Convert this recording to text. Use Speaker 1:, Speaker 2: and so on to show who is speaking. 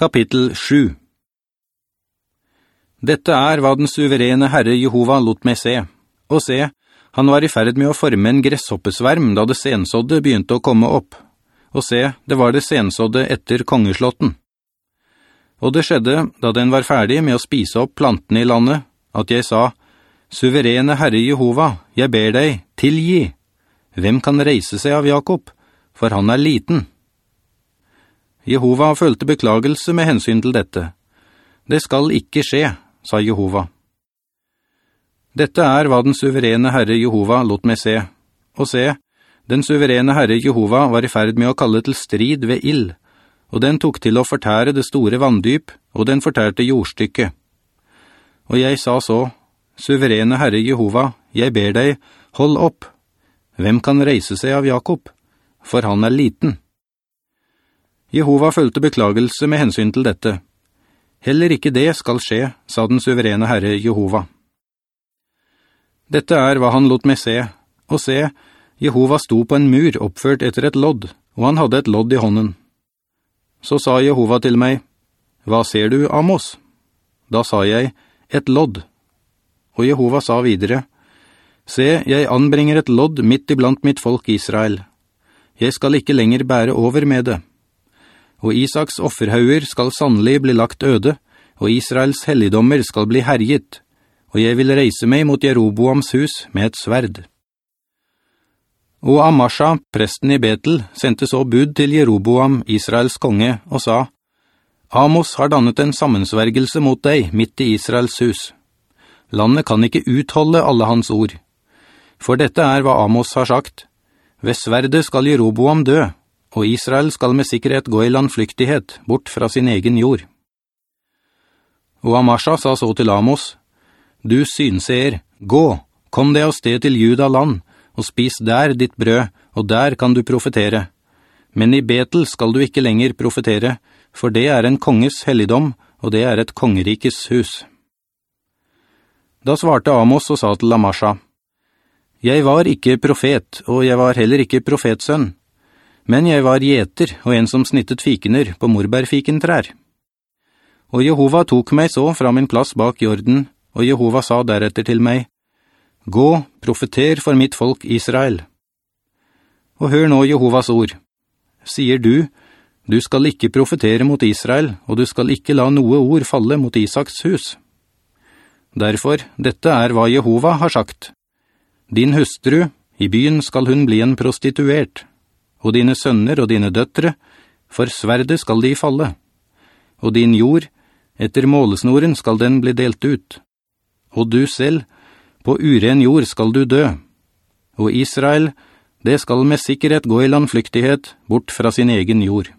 Speaker 1: Kapittel 7 Dette er hva den suverene Herre Jehova lot meg se. Og se, han var i ferd med å forme en gresshoppesverm da det sensodde begynte å komme opp. Og se, det var det sensodde etter kongeslåtten. Og det skjedde, da den var ferdig med å spise opp plantene i landet, at jeg sa, «Suverene Herre Jehova, jeg ber deg, tilgi! Hvem kan reise seg av Jakob? For han er liten.» Jehova følte beklagelse med hensyn til dette. «Det skal ikke skje», sa Jehova. Dette er hva den suverene Herre Jehova lot meg se. Og se, den suverene Herre Jehova var i ferd med å kalle til strid ved ild, og den tok til å fortære det store vanndyp, og den fortærte jordstykket. Og jeg sa så, «Suverene Herre Jehova, jeg ber deg, hold opp! Hvem kan reise seg av Jakob? For han er liten.» Jehova følte beklagelse med hensyn til dette. Heller ikke det skal skje, sa den suverene Herre Jehova. Dette er hva han lot meg se, og se, Jehova sto på en mur oppført etter et lodd, og han hadde et lodd i hånden. Så sa Jehova til meg, «Hva ser du, Amos?» Da sa jeg, «Et lodd.» Og Jehova sa videre, «Se, jeg anbringer et lodd midt iblant mitt folk Israel. Jeg skal ikke lenger bære over med det.» Og Isaks offerhauger skal sannelig bli lagt øde, og Israels helligdommer skal bli herjet, og jeg vil reise meg mot Jeroboams hus med et sverd. Og Amasha, presten i Betel, sendte så bud til Jeroboam, Israels konge, og sa, «Amos har dannet en sammensvergelse mot deg midt i Israels hus. Landet kan ikke utholde alle hans ord. For dette er hva Amos har sagt. Ved sverdet skal Jeroboam dø, og Israel skal med sikkerhet gå i landflyktighet bort fra sin egen jord. Og Amasha sa så til Amos, «Du synseer, gå, kom deg av sted til Juda land, og spis der ditt brød, og der kan du profetere. Men i Betel skal du ikke lenger profetere, for det er en konges helligdom, og det er et kongerikes hus.» Da svarte Amos og sa til Amasha, «Jeg var ikke profet, og jeg var heller ikke profetsønn, men jeg var gjeter og en som snittet fikener på morbærfikentrær. Og Jehova tok meg så fra min plass bak jorden, og Jehova sa deretter til meg, «Gå, profeter for mitt folk Israel.» Og hør nå Jehovas ord. Sier du, «Du skal ikke profetere mot Israel, og du skal ikke la noe ord falle mot Isaks hus.» Derfor, dette er hva Jehova har sagt. «Din hustru, i byen skal hun bli en prostituert.» Og dine sønner og dine døtre, for sverdet skal de falle. Og din jord, etter målesnoren skal den bli delt ut. Og du selv, på uren jord skal du dø. Og Israel, det skal med sikkerhet gå i landflyktighet bort fra sin egen jord.